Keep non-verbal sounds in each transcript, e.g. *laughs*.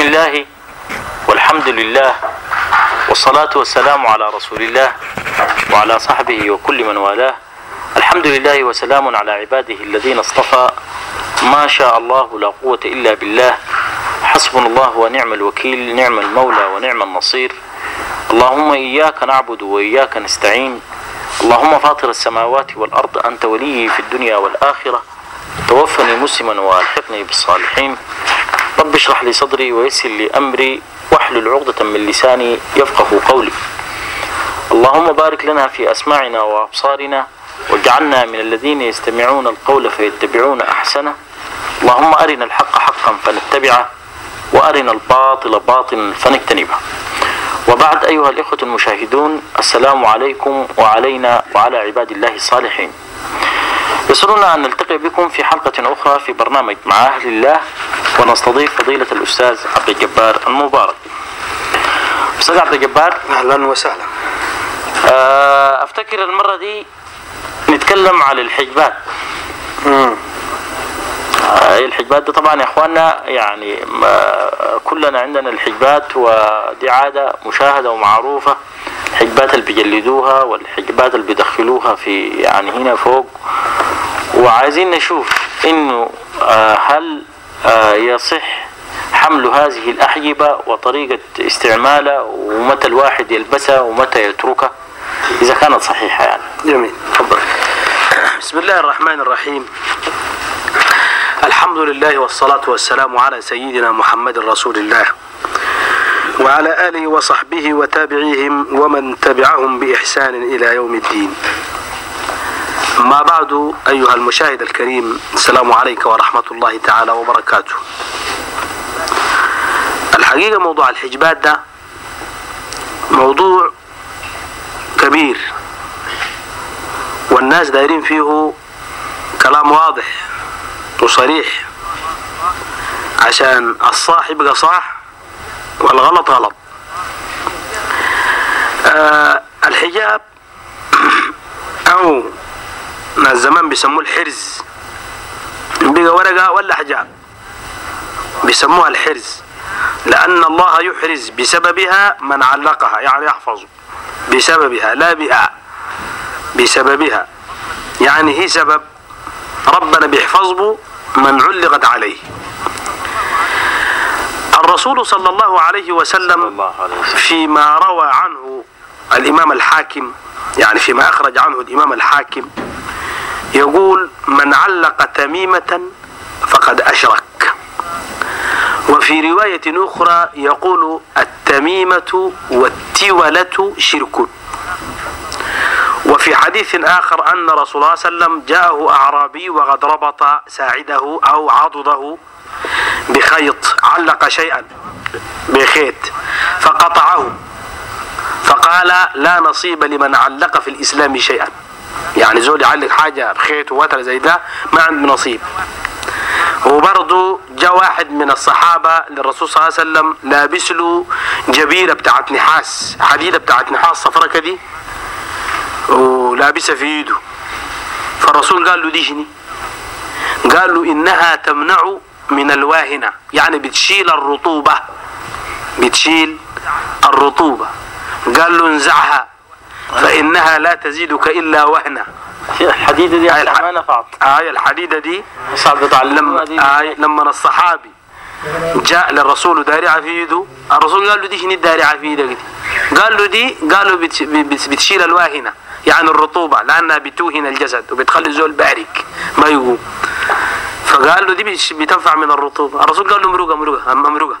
بسم الله والحمد لله والصلاة والسلام على رسول الله وعلى صحبه وكل من والاه. الحمد لله وسلام على عباده الذين اصطفى. ما شاء الله لا قوة إلا بالله. حسبنا الله ونعم الوكيل نعم المولى ونعم النصير. اللهم إياك نعبد وإياك نستعين. اللهم فاطر السماوات والأرض أنت ولي في الدنيا والآخرة. توفني مسلما وألحقني بالصالحين. رب اشرح لي صدري ويسر لي أمري واحلل عقدة من لساني يفقه قولي. اللهم بارك لنا في أسماعنا وأبصارنا واجعلنا من الذين يستمعون القول فيتبعون أحسنه. اللهم أرنا الحق حقا فنتبعه وأرنا الباطل باطلا فنجتنبه. وبعد أيها الإخوة المشاهدون السلام عليكم وعلينا وعلى عباد الله الصالحين. يسرنا أن نلتقي بكم في حلقة أخرى في برنامج مع أهل الله. ونستضيف فضيلة الأستاذ عبد الجبار المبارك. أستاذ عبد الجبار. أهلا وسهلا. آه، أفتكر المرة دي نتكلم على الحجبات. مم. آه، الحجبات دي طبعا يا إخواننا يعني كلنا عندنا الحجبات ودي عادة مشاهدة ومعروفة. الحجبات اللي بيجلدوها والحجبات اللي بيدخلوها في يعني هنا فوق. وعايزين نشوف إنه آه، هل يصح حمل هذه الأحجبة وطريقة استعمالها ومتى الواحد يلبسها ومتى يتركها. إذا كانت صحيحة يعني. جميل. تفضل. بسم الله الرحمن الرحيم. الحمد لله والصلاة والسلام على سيدنا محمد رسول الله وعلى آله وصحبه وتابعيهم ومن تبعهم بإحسان إلى يوم الدين. ما بعد أيها المشاهد الكريم السلام عليك ورحمة الله تعالى وبركاته. الحقيقة موضوع الحجبات ده موضوع كبير والناس دايرين فيه كلام واضح وصريح عشان الصح يبقى صح والغلط غلط. آه الحجاب أو ناس زمان بيسموه الحرز. بقى ورقة ولا حجاب بيسموها الحرز. لأن الله يحرز بسببها من علقها يعني يحفظه. بسببها لا بها. بسببها. يعني هي سبب ربنا بيحفظه من علقت عليه. الرسول صلى الله عليه وسلم الله عليه وسلم. فيما روى عنه الإمام الحاكم يعني فيما أخرج عنه الإمام الحاكم يقول من علق تميمة فقد أشرك. وفي رواية أخرى يقول التميمة والتولة شرك. وفي حديث آخر أن رسول الله صلى الله عليه وسلم جاءه أعرابي وقد ربط ساعده أو عضده بخيط علق شيئا بخيط فقطعه فقال لا نصيب لمن علق في الإسلام شيئا. يعني زول يعلق حاجة بخيط ووتر زي ده ما عنده نصيب. وبرضه جاء واحد من الصحابة للرسول صلى الله عليه وسلم لابس له جبيرة بتاعت نحاس حديدة بتاعت نحاس صفرة كدي ولابسها في ايده فالرسول قال له دي قال له إنها تمنع من الواهنة يعني بتشيل الرطوبة بتشيل الرطوبة. قال له انزعها. فإنها لا تزيدك إلا وهنا. الحديدة دي الح- ما نفعت. آية الحديدة دي صعب تعلمها لما آية لما الصحابي جاء للرسول دارعة في يده. الرسول قال له دي شنو الدارعة في يدك دي؟ قال له دي قالوا بتش- بت- بتشيل الواهنة يعني الرطوبة لأنها بتوهن الجسد وبتخلي الزول بارك ما يقوم. فقال له دي بتنفع من الرطوبة. الرسول قال له مروقة مروقة مروقة.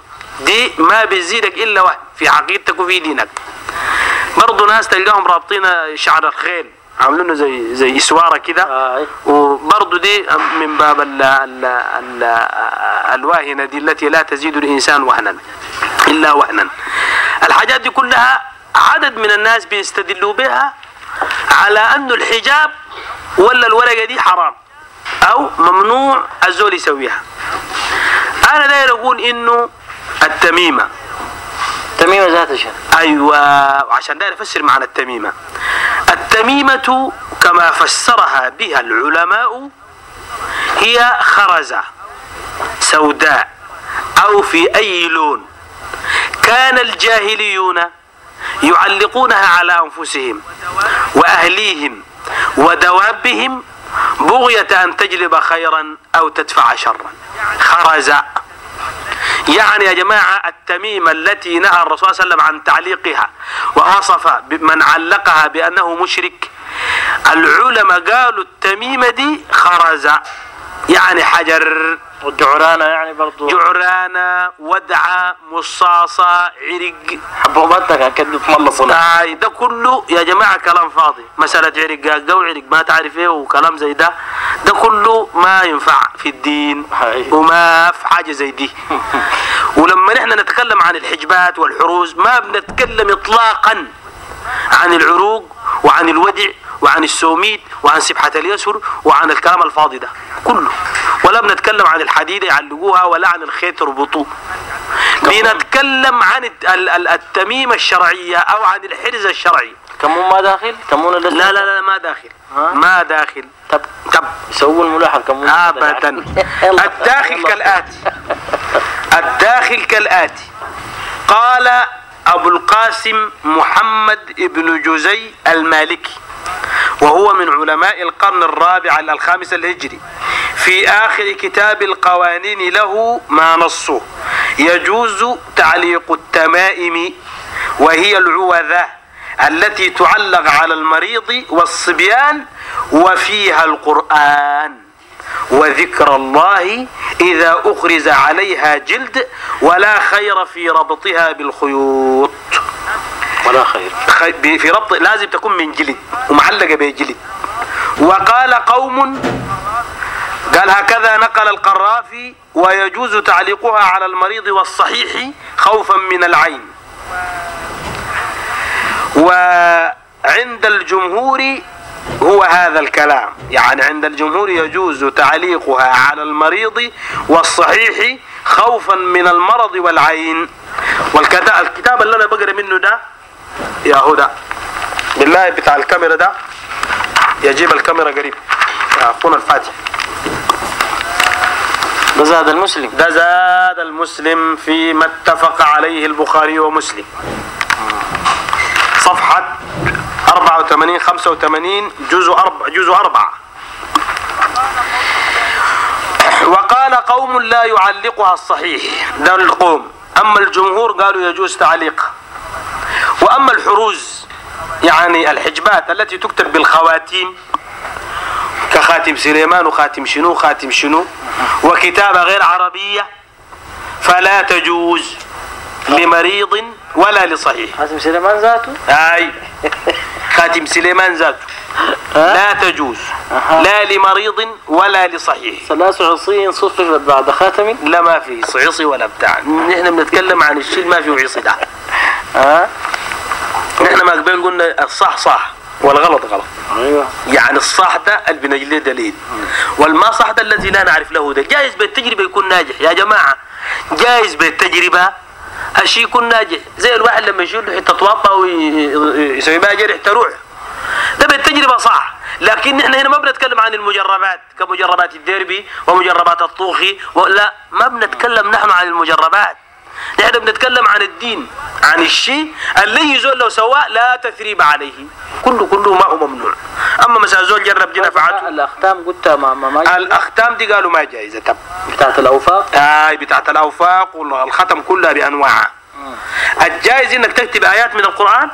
دي ما بتزيدك إلا وهن في عقيدتك وفي دينك. برضه ناس تلقاهم رابطين شعر الخيل. عاملينه زي زي إسوارة كده. آه. وبرضه دي من باب ال ال ال الواهنة دي التي لا تزيد الإنسان وهنا. إلا وهنا. الحاجات دي كلها عدد من الناس بيستدلوا بها على انه الحجاب ولا الورقة دي حرام. أو ممنوع الزول يسويها. أنا داير أقول إنه التميمة. تميمة ذات شيء. أيوه وعشان داير أفسر معنى التميمة. التميمة كما فسرها بها العلماء هي خرزة سوداء أو في أي لون. كان الجاهليون يعلقونها على أنفسهم وأهليهم ودوابهم بغية أن تجلب خيرا أو تدفع شرا. خرز يعني يا جماعة التميمة التي نهى الرسول صلى الله عليه وسلم عن تعليقها ووصف من علقها بأنه مشرك. العلماء قالوا التميمة دي خرز يعني حجر. والدعرانة يعني برضو. جعرانة ودعة مصاصة عرق. حبوباتنا كان كده تملصنا آي ده كله يا جماعة كلام فاضي. مسألة عرق قاقة وعرق ما تعرف إيه وكلام زي ده. ده كله ما ينفع في الدين هاي. وما في حاجة زي دي. *laughs* ولما نحن نتكلم عن الحجبات والحروز ما بنتكلم اطلاقا عن العروق وعن الودع وعن السوميد وعن سبحة اليسر وعن الكلام الفاضي ده. كله. ولا بنتكلم عن الحديدة يعلقوها ولا عن الخيط يربطوه. بنتكلم عن الت- ال- ال- التميمة الشرعية أو عن الحرز الشرعي كمون ما داخل؟ كمون لا لا لا ما داخل؟ ما داخل. طب طب يسووا الملاحظة كمون ابدا. *laughs* *laughs* الداخل. كالآتي. *laughs* الداخل كالآتي. قال أبو القاسم محمد بن جزي المالكي وهو من علماء القرن الرابع الخامس الهجري. في آخر كتاب القوانين له ما نصه يجوز تعليق التمائم وهي العوذة التي تعلق على المريض والصبيان وفيها القرآن. وذكر الله إذا أخرز عليها جلد ولا خير في ربطها بالخيوط. ولا خير. في ربط لازم تكون من جلد ومعلقة بجلد وقال قوم قال هكذا نقل القرافي ويجوز تعليقها على المريض والصحيح خوفا من العين. وعند الجمهور هو هذا الكلام. يعني عند الجمهور يجوز تعليقها على المريض والصحيح خوفا من المرض والعين. والكتاب الكتاب اللي أنا بقرأ منه ده يا هدى. بالله بتاع الكاميرا ده يجيب الكاميرا قريب. يا أخونا الفاتح. ده زاد المسلم. ده زاد المسلم فيما اتفق عليه البخاري ومسلم. 84 85 جزء أربع جزء أربعة. وقال قوم لا يعلقها الصحيح. ده القوم. أما الجمهور قالوا يجوز تعليقها وأما الحروز يعني الحجبات التي تكتب بالخواتيم كخاتم سليمان وخاتم شنو خاتم شنو وكتابة غير عربية فلا تجوز لمريض ولا لصحيح. حاسم سليمان ذاته؟ أي. *laughs* خاتم سليمان ذاته لا تجوز. لا لمريض ولا لصحيح. ثلاث عصي صففت بعد خاتم؟ لا ما في عصي ولا بتاع نحن بنتكلم عن الشيء ما فيه عصي ده. ها؟ نحن ما قبل قلنا الصح صح والغلط غلط. أيوه. يعني الصح ده اللي بنجليه دليل. والما صح ده الذي لا نعرف له دليل جائز بالتجربة يكون ناجح. يا جماعة جائز بالتجربة الشيء يكون ناجح زي الواحد لما يشيل حتة وطة ويسوي بها جرح تروح. ده بالتجربة صح. لكن نحن هنا ما بنتكلم عن المجربات كمجربات الديربي ومجربات الطوخي ولا ما بنتكلم نحن عن المجربات. نحن بنتكلم عن الدين عن الشيء اللي يزول لو سواه لا تثريب عليه. كله كله ما هو ممنوع. أما مثلا زول جرب جنى فعته الأختام قلت ما ما, ما الأختام دي قالوا ما جائزه تب بتاعت الأوفاق؟ آي بتاعت الأوفاق والختم كلها بأنواعها. الجائز إنك تكتب آيات من القرآن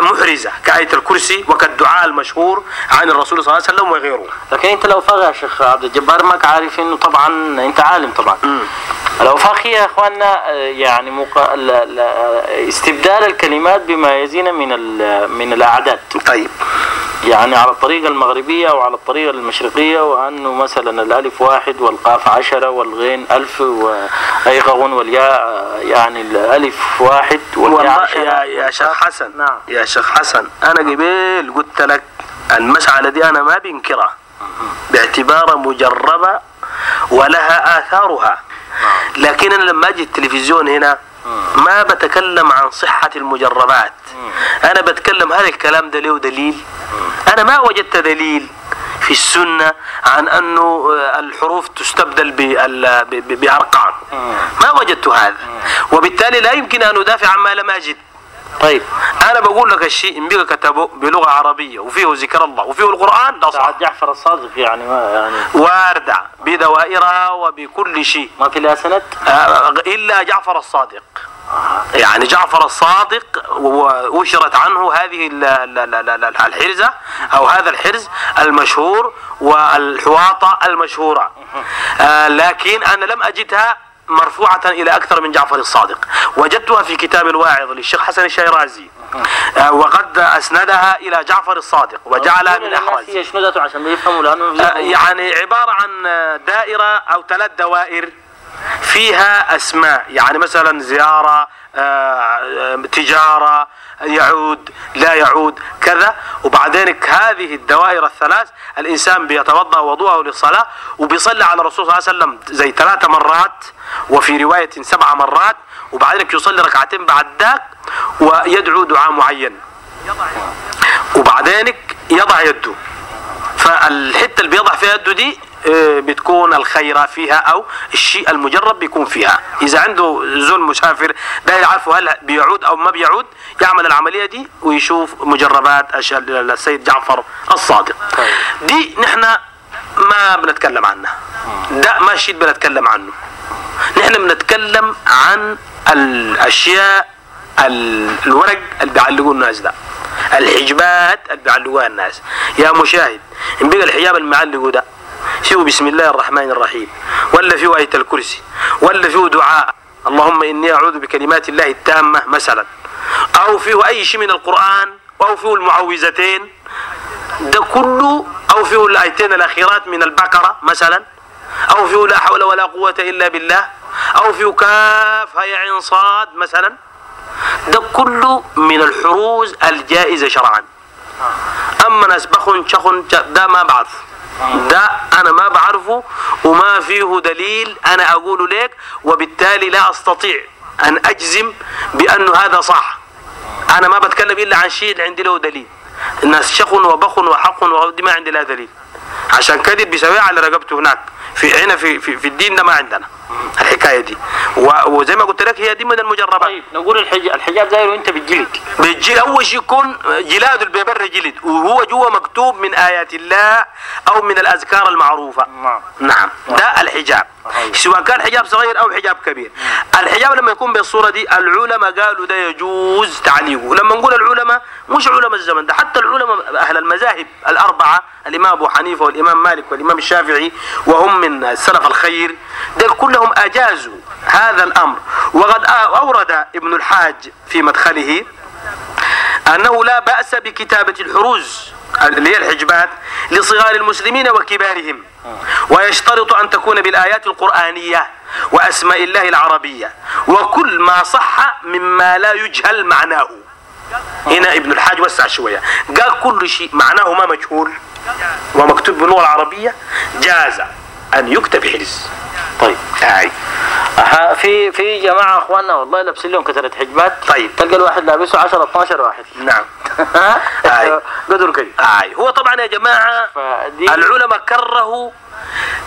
محرزة كآية الكرسي وكالدعاء المشهور عن الرسول صلى الله عليه وسلم وغيره. لكن أنت الاوفاق يا شيخ عبد الجبار ماك عارف إنه طبعا أنت عالم طبعا. الاوفاق هي يا إخواننا آه، يعني مق... لا لا استبدال الكلمات بما يزين من ال... من الأعداد. طيب. يعني على الطريقة المغربية وعلى الطريقة المشرقية وأنه مثلا الألف واحد والقاف عشرة والغين ألف وأيغغن والياء آه، يعني الألف واحد والياء والله عشرة. يا يا شيخ حسن. نعم. يا شيخ حسن أنا قبل قلت لك المسألة دي أنا ما بنكرها. باعتبارها مجربة ولها آثارها. لكن أنا لما أجي التلفزيون هنا ما بتكلم عن صحة المجربات. أنا بتكلم هل الكلام ده له دليل؟ أنا ما وجدت دليل في السنة عن أنه الحروف تستبدل بأرقام. ما وجدت هذا. وبالتالي لا يمكن أن أدافع عما لم أجد. طيب. أنا بقول لك الشيء إن بقى كتبه بلغة عربية وفيه ذكر الله وفيه القرآن ده صح. جعفر الصادق يعني ما يعني. واردع بدوائرها وبكل شيء. ما في لها سند؟ آه، إلا جعفر الصادق. يعني جعفر الصادق وأشرت عنه هذه ال- ال- ال- ال- الحرزة أو هذا الحرز المشهور والحواطة المشهورة. آه، لكن أنا لم أجدها مرفوعة إلى أكثر من جعفر الصادق. وجدتها في كتاب الواعظ للشيخ حسن الشيرازي. آه، وقد أسندها إلى جعفر الصادق وجعلها من لأنه آه، يعني عبارة عن دائرة أو ثلاث دوائر فيها أسماء. يعني مثلا زيارة تجارة يعود لا يعود كذا. وبعدين هذه الدوائر الثلاث الإنسان بيتوضأ وضوءه للصلاة وبيصلي على الرسول صلى الله عليه وسلم زي ثلاث مرات وفي رواية سبع مرات وبعدين يصلي ركعتين بعد ذاك ويدعو دعاء معين. وبعدين يضع يده. فالحتة اللي بيضع فيها يده دي آه، بتكون الخيرة فيها أو الشيء المجرب بيكون فيها. إذا عنده زول مسافر ده يعرفه هل بيعود أو ما بيعود يعمل العملية دي ويشوف مجربات السيد جعفر الصادق. دي نحن ما بنتكلم عنها. ده ما شيء بنتكلم عنه. نحن بنتكلم عن الأشياء ال- الورق اللي بيعلقوه الناس ده. الحجبات اللي بيعلقوها الناس. يا مشاهد إن بقى الحجاب اللي معلقه ده فيه بسم الله الرحمن الرحيم ولا فيه آية الكرسي ولا فيه دعاء اللهم إني أعوذ بكلمات الله التامة مثلا أو فيه أي شيء من القرآن أو فيه المعوذتين ده كله أو فيه الآيتين الأخيرات من البقرة مثلا أو فيه لا حول ولا قوة إلا بالله أو فيه كاف هي عين صاد مثلا ده كله من الحروز الجائزة شرعا. أما ناس بخن شخن ده ما بعرفه ده أنا ما بعرفه وما فيه دليل أنا أقول لك وبالتالي لا أستطيع أن أجزم بأنه هذا صح. أنا ما بتكلم إلا عن شيء عندي له دليل. الناس شخن وبخن وحق ودي ما عندي لها دليل. عشان كده بيسويها على رقبته هناك في هنا في, في, في الدين ده ما عندنا. الحكاية دي. وزي ما قلت لك هي دي من المجربات. طيب نقول الحج... الحجاب داير وانت بتجلد. بالجلد أول شيء يكون جلاد البيبر جلد وهو جوا مكتوب من آيات الله أو من الأذكار المعروفة. نعم. نعم. ده الحجاب. صحيح. سواء كان حجاب صغير أو حجاب كبير. الحجاب لما يكون بالصورة دي العلماء قالوا ده يجوز تعليقه. لما نقول العلماء مش علماء الزمن ده حتى العلماء أهل المذاهب الأربعة الإمام أبو حنيفة والإمام مالك والإمام الشافعي وهم من السلف الخير. دول كلهم أجازوا هذا الأمر. وقد أورد ابن الحاج في مدخله أنه لا بأس بكتابة الحروز اللي هي الحجبات لصغار المسلمين وكبارهم. ويشترط أن تكون بالآيات القرآنية وأسماء الله العربية. وكل ما صح مما لا يجهل معناه. هنا ابن الحاج وسع شوية. قال كل شيء معناه ما مجهول. ومكتوب باللغة العربية جاز أن يكتب حرز طيب. أها في في جماعة أخواننا والله لابسين لهم كثرة حجبات. طيب. تلقى الواحد لابسه 10 12 واحد. نعم. *laughs* أي. قدر كده آي. هو طبعا يا جماعة فدي العلماء كرهوا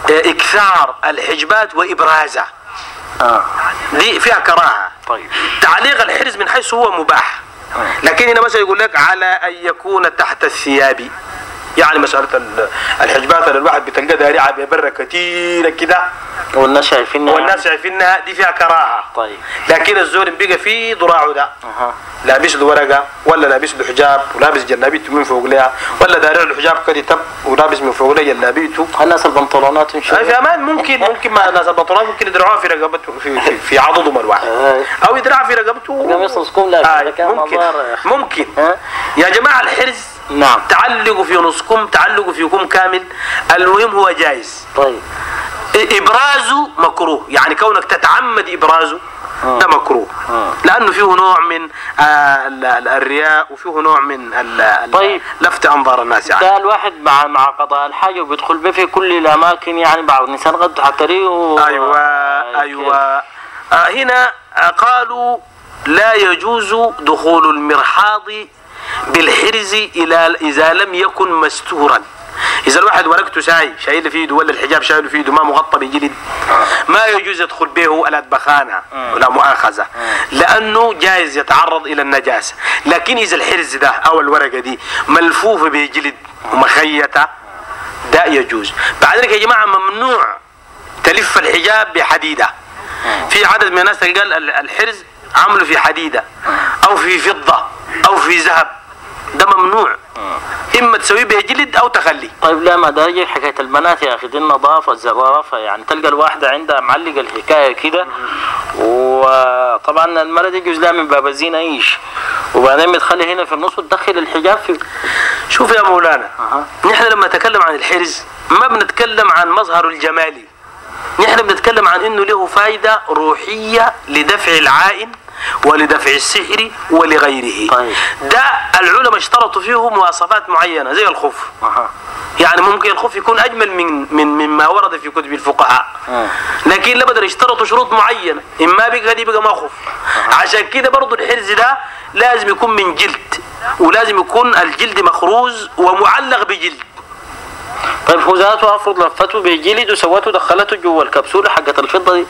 آه، إكثار الحجبات وإبرازها. آه. دي فيها كراهة. طيب. تعليق الحرز من حيث هو مباح. لكن هنا مثلا يقول لك على أن يكون تحت الثياب. يعني مسألة ال- الحجبات اللي الواحد بتلقى دارعة ببرة كتيرة كده. والناس شايفينها والناس شايفينها دي فيها كراهة. طيب. لكن الزول بقى فيه ضراعه ده. أها. لابس له ورقة ولا لابس له حجاب ولابس جلابيته من فوق لها ولا دارع له حجاب كده تب ولابس من فوق لها جلابيته الناس البنطلونات ان شاء الله أمان ممكن ممكن ما ناس البنطلونات ممكن يدرعوها في رقبته في في, في عضدهم *laughs* الواحد. أو يدرعها في رقبته. قميص لا آه ممكن. ممكن؟ يا جماعة الحرز نعم. تعلقوا في نصكم تعلقوا فيكم كامل. المهم هو جائز. طيب. إبرازه مكروه. يعني كونك تتعمد إبرازه آه. ده مكروه. آه. لأنه فيه نوع من آه، ال- ال- الرياء وفيه نوع من طيب. لفت أنظار الناس يعني. ده الواحد مع مع قضاء الحاجة وبيدخل به في كل الأماكن يعني بعض النساء قد حتريه أيوه أيوه. آه، هنا قالوا لا يجوز دخول المرحاض بالحرز إلى إذا لم يكن مستورا. إذا الواحد ورقته ساي شايل في يده ولا الحجاب شايله في يده ما مغطى بجلد. ما يجوز يدخل به الأدبخانة ولا مؤاخذة. لأنه جائز يتعرض إلى النجاسة. لكن إذا الحرز ده أو الورقة دي ملفوفة بجلد ومخيطة ده يجوز. بعد ذلك يا جماعة ممنوع تلف الحجاب بحديدة. في عدد من الناس قال ال- الحرز عمله في حديدة أو في فضة. أو في ذهب. ده ممنوع. إما تسويه بجلد أو تخلي طيب لا ما ده يجي حكاية البنات يا أخي. دي النظافة الزرافة يعني تلقى الواحدة عندها معلقة الحكاية كده. وطبعا المرأة دي يجوز لها من باب الزينه إيش وبعدين بتخلي هنا في النص وتدخل الحجاب في شوف يا مولانا أها. نحن لما نتكلم عن الحرز ما بنتكلم عن مظهر الجمالي. نحن بنتكلم عن إنه له فائدة روحية لدفع العائن. ولدفع السحر ولغيره طيب. ده العلماء اشترطوا فيه مواصفات معينة زي الخف أها. يعني ممكن الخف يكون أجمل من من مما ورد في كتب الفقهاء آه. لكن لابد يشترطوا شروط معينة إما بقى دي بقى ما خف عشان كده برضو الحرز ده لازم يكون من جلد ولازم يكون الجلد مخروز ومعلق بجلد طيب هو ذاته افرض لفته بجلد وسوته دخلته جوا الكبسولة حقت الفضة دي.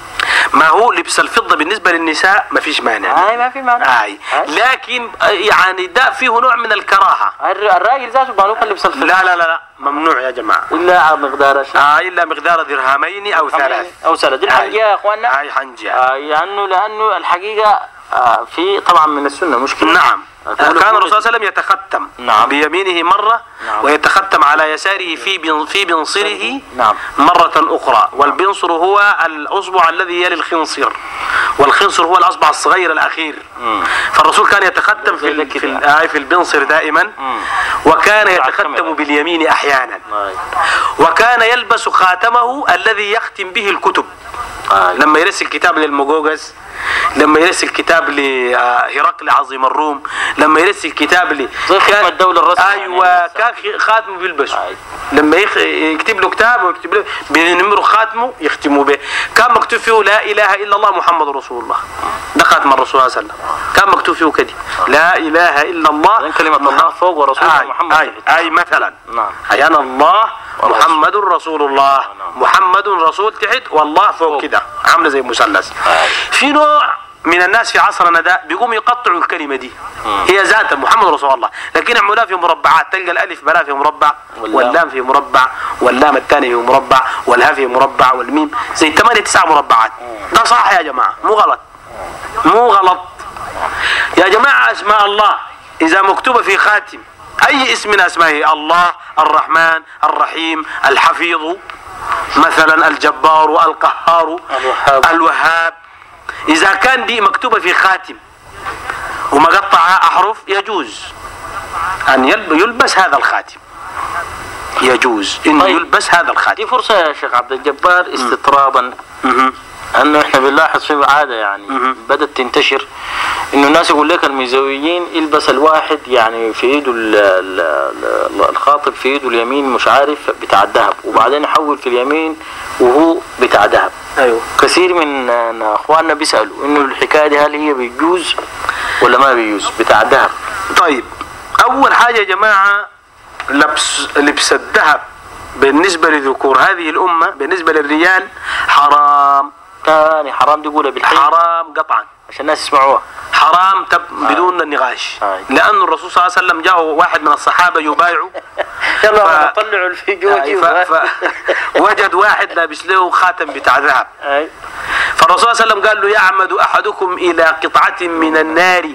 ما هو لبس الفضة بالنسبة للنساء ما فيش مانع. هاي ما في معنى آي. لكن آه، يعني ده فيه نوع من الكراهة. الر- الراجل ذاته بالوك لبس الفضه لا لا لا لا. ممنوع يا جماعة. إلا مقدار آه إلا مقدار درهمين أو ثلاث. أو دي الحقيقة يا إخواننا. هاي حنجي آه لأنه لأنه الحقيقة آه في طبعا من السنة مشكلة نعم تقول كان الرسول صلى الله عليه وسلم يتختم نعم. بيمينه مرة نعم. ويتختم على يساره في بن- في بنصره نعم. مرة أخرى والبنصر هو الأصبع الذي يلي الخنصر والخنصر هو الأصبع الصغير الأخير مم. فالرسول كان يتختم في ال-. في ال- آه، في البنصر دائما مم. وكان. يتختم باليمين أحيانا آه. وكان يلبس خاتمه الذي يختم به الكتب آه. لما يرسل كتاب للمجوجس لما يرسل كتاب لهرقل عظيم الروم لما يرسل كتاب ل ختم الدولة الرسمي أيوه يعني. كان خاتمه بيلبسه أي. لما. يكتب له كتاب ويكتب له بنمر خاتمه يختموا به كان مكتوب فيه لا إله إلا الله محمد رسول الله ده خاتم الرسول صلى الله عليه وسلم كان مكتوب فيه كده لا إله إلا الله كلمة الله فوق ورسوله أي. محمد أي. أي مثلا نعم. أي أنا الله. محمد رسول الله. محمد رسول تحت. والله فوق. كده. عاملة زي مثلث. في نوع من الناس في عصرنا ده بيقوم يقطعوا الكلمة دي. هي ذاتها محمد رسول الله. لكن يعملوها في مربعات. تلقى الألف بلا في مربع واللام. في مربع واللام الثاني في مربع والها في مربع والميم. زي ثمانية تسعة مربعات. ده صح يا جماعة. مو غلط. مو غلط. يا جماعة أسماء الله إذا مكتوبة في خاتم أي اسم من أسمائه الله الرحمن الرحيم الحفيظ مثلا الجبار القهار الوهاب. الوهاب إذا كان دي مكتوبة في خاتم ومقطعها أحرف يجوز أن يلب- يلبس هذا الخاتم يجوز إنه طيب. يلبس هذا الخاتم دي فرصة يا شيخ عبد الجبار استطرابا. أنه إحنا بنلاحظ في عادة يعني. بدأت تنتشر إنه الناس يقول لك المزوجين يلبس الواحد يعني في ايده ال- ال- ال- الخاطب في ايده اليمين مش عارف بتاع الذهب وبعدين يحول في اليمين وهو بتاع ذهب. أيوه. كثير من أخواننا بيسألوا إنه الحكاية دي هل هي بيجوز ولا ما بيجوز بتاع الذهب؟ طيب أول حاجة يا جماعة لبس لبس الذهب بالنسبة لذكور هذه الأمة بالنسبة للرجال حرام. ثاني حرام دي يقولها بالحين حرام قطعا عشان الناس يسمعوها حرام تب بدون النقاش آه. لأن الرسول صلى الله عليه وسلم جاء واحد من الصحابة يبايعه *laughs* يلا ف- طلعوا الفيجوجي ف... ف... وجد واحد لابس له خاتم بتاع ذهب أي. فالرسول صلى الله عليه وسلم قال له يعمد أحدكم إلى قطعة من النار.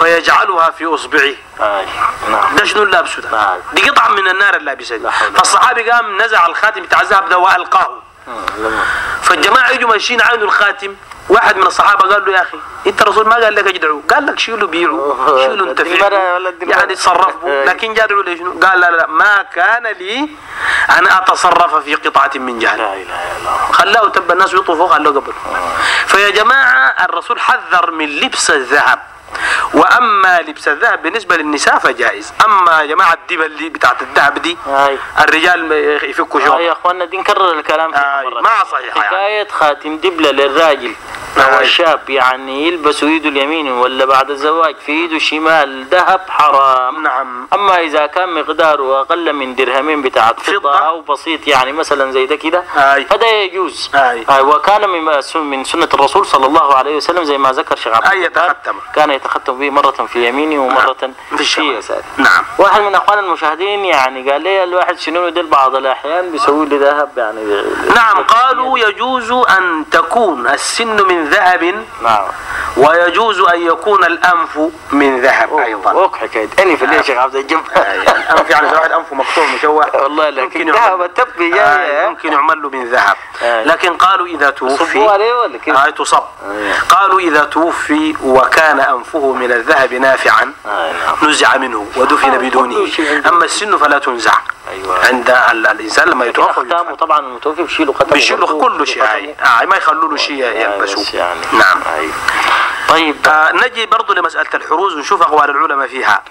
فيجعلها في إصبعه أي. نعم ده شنو اللابسه ده؟ نعم. دي قطعة من النار اللابسة دي فالصحابي قام نزع الخاتم بتاع الذهب ده وألقاه فالجماعة يجوا ماشيين عينوا الخاتم. واحد من الصحابة قال له يا أخي أنت الرسول ما قال لك اجدعوا قال لك شيلوا بيعوا شيلوا انتفعوا. يعني تصرف به. أي. لكن جادعوا ليش؟ قال لا لا ما كان لي أن أتصرف في قطعة من جهل خلاه تب الناس يطوا فوق خلوه قبل. فيا جماعة الرسول حذر من لبس الذهب. وأما لبس الذهب بالنسبة للنساء فجائز أما يا جماعة الدبل اللي بتاعت الذهب دي أي. الرجال يفكوا آه شغل يا اخوانا دي نكرر الكلام مرة ما صحيح يعني. حكاية خاتم دبلة للراجل لو أي. الشاب يعني يلبس ايده اليمين ولا بعد الزواج في ايده الشمال ذهب حرام نعم أما إذا كان مقداره أقل من درهمين بتاعت فضة. فضة أو بسيط يعني مثلا زي ده كده. فده يجوز أي. أي. وكان من من سنة الرسول صلى الله عليه وسلم زي ما ذكر شيخ عبد أي يتختم. كان يتختم به مرة في يمينه ومرة في في الشمال. نعم واحد من أخوان المشاهدين يعني قال لي الواحد شنو ديل بعض الأحيان بيسوي لي ذهب يعني نعم يجوز أن تكون السن من ذهب نعم. ويجوز أن يكون الأنف من ذهب أيضا. وك حكاية. أني في الليل يا شيخ عبد الجبار. يعني الأنف يعني واحد أنفه مقطوع مشوه. *laughs* والله لكن ذهب التبقي آه، ممكن يعمل له من ذهب. آه. لكن قالوا إذا توفي صبوا عليه ولا كيف؟ آه تصب. آه. قالوا إذا توفي وكان أنفه من الذهب نافعا آه، نعم. نزع منه ودفن آه، بدونه. أما السن فلا تنزع. أيوة. عند ال- الإنسان لما يتوفى اختامه طبعا المتوفي بيشيلوا ختمه بيشيلوا برضه، كل شيء بيشيلوا آه ما يخلوا له شيء ختمه. بس يلبسوه يعني نعم أيوة. طيب آه نجي برضو لمسألة الحروز ونشوف أقوال العلماء فيها